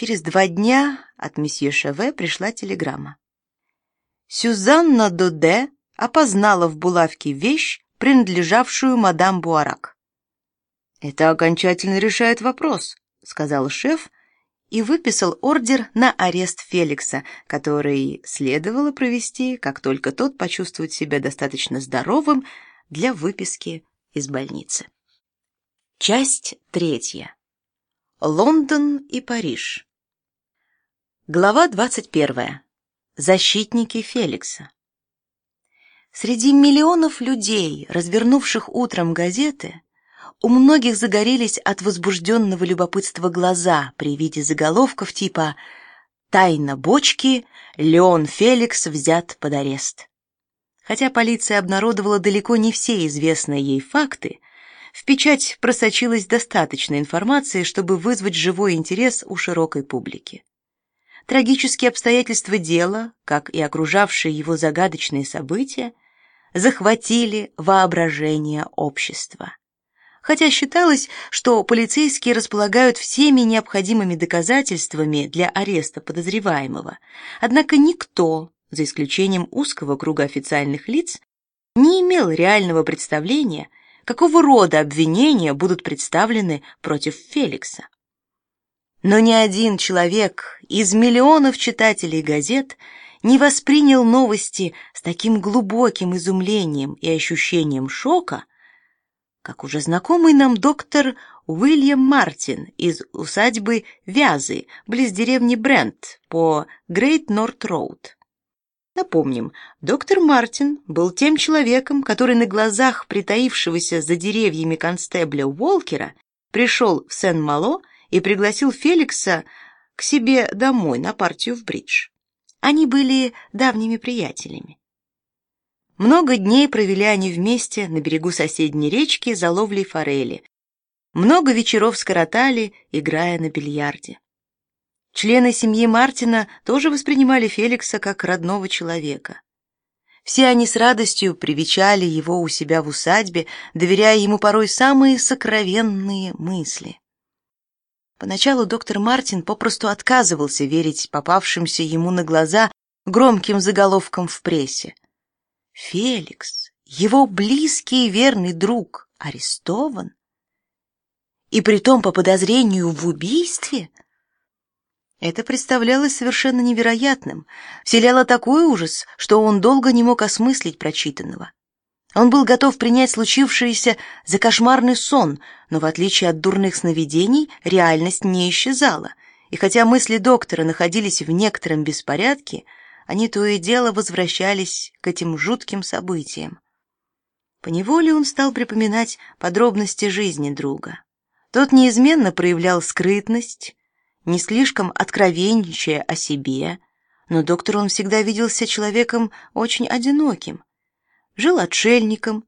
Через два дня от месье Шеве пришла телеграмма. Сюзанна Доде опознала в булавке вещь, принадлежавшую мадам Буарак. «Это окончательно решает вопрос», — сказал шеф и выписал ордер на арест Феликса, который следовало провести, как только тот почувствует себя достаточно здоровым для выписки из больницы. Часть третья. Лондон и Париж. Глава двадцать первая. Защитники Феликса. Среди миллионов людей, развернувших утром газеты, у многих загорелись от возбужденного любопытства глаза при виде заголовков типа «Тайна бочки. Леон Феликс взят под арест». Хотя полиция обнародовала далеко не все известные ей факты, в печать просочилась достаточно информации, чтобы вызвать живой интерес у широкой публики. Трагические обстоятельства дела, как и окружавшие его загадочные события, захватили воображение общества хотя считалось, что полицейские располагают всеми необходимыми доказательствами для ареста подозреваемого. Однако никто, за исключением узкого круга официальных лиц, не имел реального представления, какого рода обвинения будут представлены против Феликса. Но ни один человек из миллионов читателей газет не воспринял новости с таким глубоким изумлением и ощущением шока, как уже знакомый нам доктор Уильям Мартин из усадьбы Вязы, близ деревни Брент по Грейт Норт Роуд. Напомним, доктор Мартин был тем человеком, который на глазах притаившегося за деревьями констебля Уолкера пришел в Сен-Мало и пригласил Феликса к себе домой на партию в бридж. Они были давними приятелями. Много дней провели они вместе на берегу соседней речки за ловлей форели. Много вечеров скоротали, играя на бильярде. Члены семьи Мартина тоже воспринимали Феликса как родного человека. Все они с радостью привечали его у себя в усадьбе, доверяя ему порой самые сокровенные мысли. Поначалу доктор Мартин попросту отказывался верить попавшимся ему на глаза громким заголовкам в прессе. Феликс, его близкий и верный друг, арестован? И притом по подозрению в убийстве? Это представлялось совершенно невероятным, вселяло такой ужас, что он долго не мог осмыслить прочитанного. Он был готов принять случившееся за кошмарный сон, но в отличие от дурных сновидений, реальность не исчезала, и хотя мысли доктора находились в некотором беспорядке, они то и дело возвращались к этим жутким событиям. Поневоле он стал припоминать подробности жизни друга. Тот неизменно проявлял скрытность, не слишком откровенничая о себе, но доктор он всегда виделся человеком очень одиноким. Жил отшельником,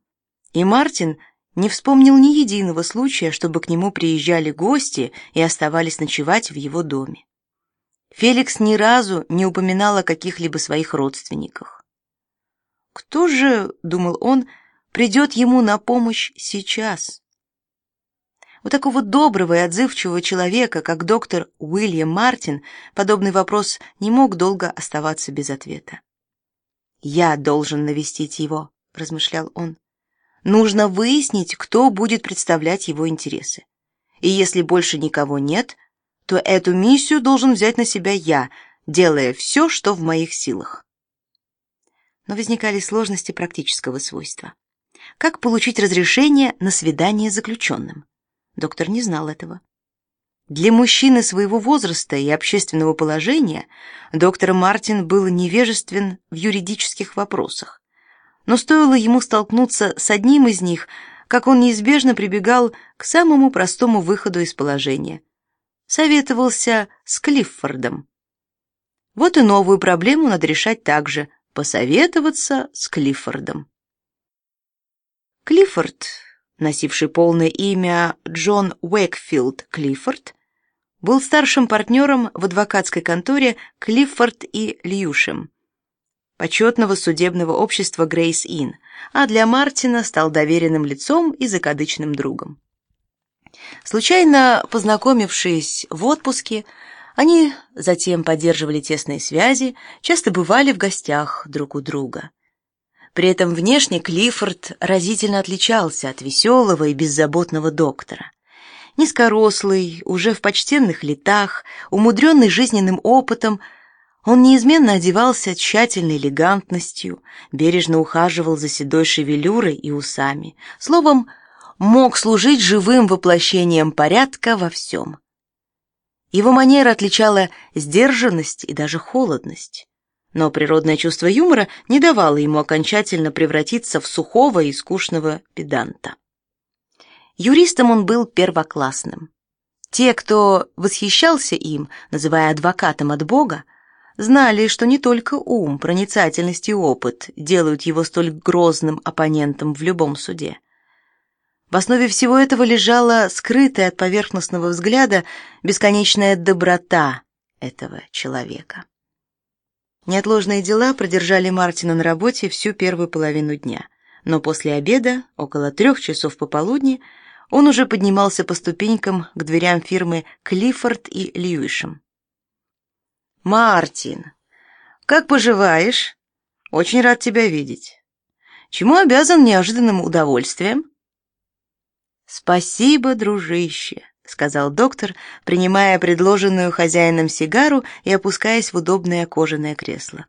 и Мартин не вспомнил ни единого случая, чтобы к нему приезжали гости и оставались ночевать в его доме. Феликс ни разу не упоминал о каких-либо своих родственниках. Кто же, думал он, придет ему на помощь сейчас? У такого доброго и отзывчивого человека, как доктор Уильям Мартин, подобный вопрос не мог долго оставаться без ответа. «Я должен навестить его», — размышлял он. «Нужно выяснить, кто будет представлять его интересы. И если больше никого нет, то эту миссию должен взять на себя я, делая все, что в моих силах. Но возникали сложности практического свойства. Как получить разрешение на свидание с заключенным? Доктор не знал этого. Для мужчины своего возраста и общественного положения доктор Мартин был невежествен в юридических вопросах. Но стоило ему столкнуться с одним из них, как он неизбежно прибегал к самому простому выходу из положения советовался с Клиффордом. Вот и новую проблему надо решать также – посоветоваться с Клиффордом. Клиффорд, носивший полное имя Джон Уэкфилд Клиффорд, был старшим партнером в адвокатской конторе Клиффорд и Льюшем, почетного судебного общества Грейс Ин, а для Мартина стал доверенным лицом и закадычным другом. Случайно познакомившись в отпуске, Они затем поддерживали тесные связи, часто бывали в гостях друг у друга. При этом внешне Клиффорд разительно отличался от веселого и беззаботного доктора. Низкорослый, уже в почтенных летах, умудренный жизненным опытом, он неизменно одевался тщательной элегантностью, бережно ухаживал за седой шевелюрой и усами. Словом, мог служить живым воплощением порядка во всем. Его манера отличала сдержанность и даже холодность. Но природное чувство юмора не давало ему окончательно превратиться в сухого и скучного педанта. Юристом он был первоклассным. Те, кто восхищался им, называя адвокатом от Бога, знали, что не только ум, проницательность и опыт делают его столь грозным оппонентом в любом суде. В основе всего этого лежала скрытая от поверхностного взгляда бесконечная доброта этого человека. Неотложные дела продержали Мартина на работе всю первую половину дня, но после обеда, около трех часов пополудни, он уже поднимался по ступенькам к дверям фирмы Клиффорд и Льюишем. «Мартин, как поживаешь? Очень рад тебя видеть. Чему обязан неожиданным удовольствием?» «Спасибо, дружище», — сказал доктор, принимая предложенную хозяином сигару и опускаясь в удобное кожаное кресло.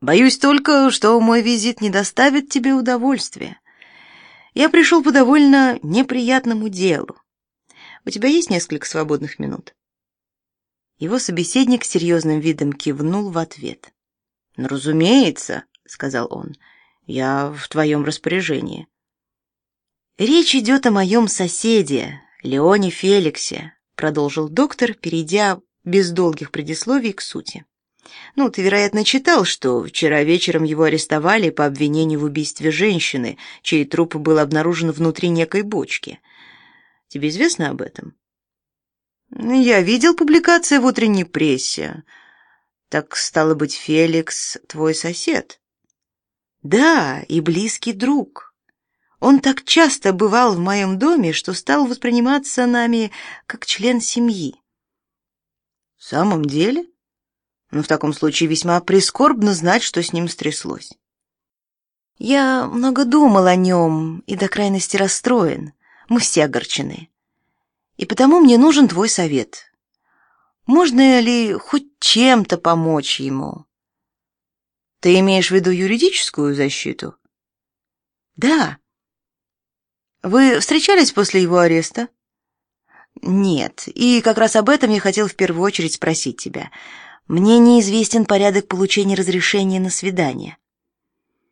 «Боюсь только, что мой визит не доставит тебе удовольствия. Я пришел по довольно неприятному делу. У тебя есть несколько свободных минут?» Его собеседник с серьезным видом кивнул в ответ. «Ну, разумеется», — сказал он, — «я в твоем распоряжении». Речь идет о моем соседе, Леоне Феликсе, продолжил доктор, перейдя без долгих предисловий к сути. Ну, ты, вероятно, читал, что вчера вечером его арестовали по обвинению в убийстве женщины, чей труп был обнаружен внутри некой бочки. Тебе известно об этом? Я видел публикации в утренней прессе. Так стало быть, Феликс твой сосед? Да, и близкий друг. Он так часто бывал в моем доме, что стал восприниматься нами как член семьи. В самом деле? Ну, в таком случае весьма прискорбно знать, что с ним стряслось. Я много думал о нем и до крайности расстроен. Мы все огорчены. И потому мне нужен твой совет. Можно ли хоть чем-то помочь ему? Ты имеешь в виду юридическую защиту? Да. Вы встречались после его ареста? Нет, и как раз об этом я хотел в первую очередь спросить тебя. Мне неизвестен порядок получения разрешения на свидание.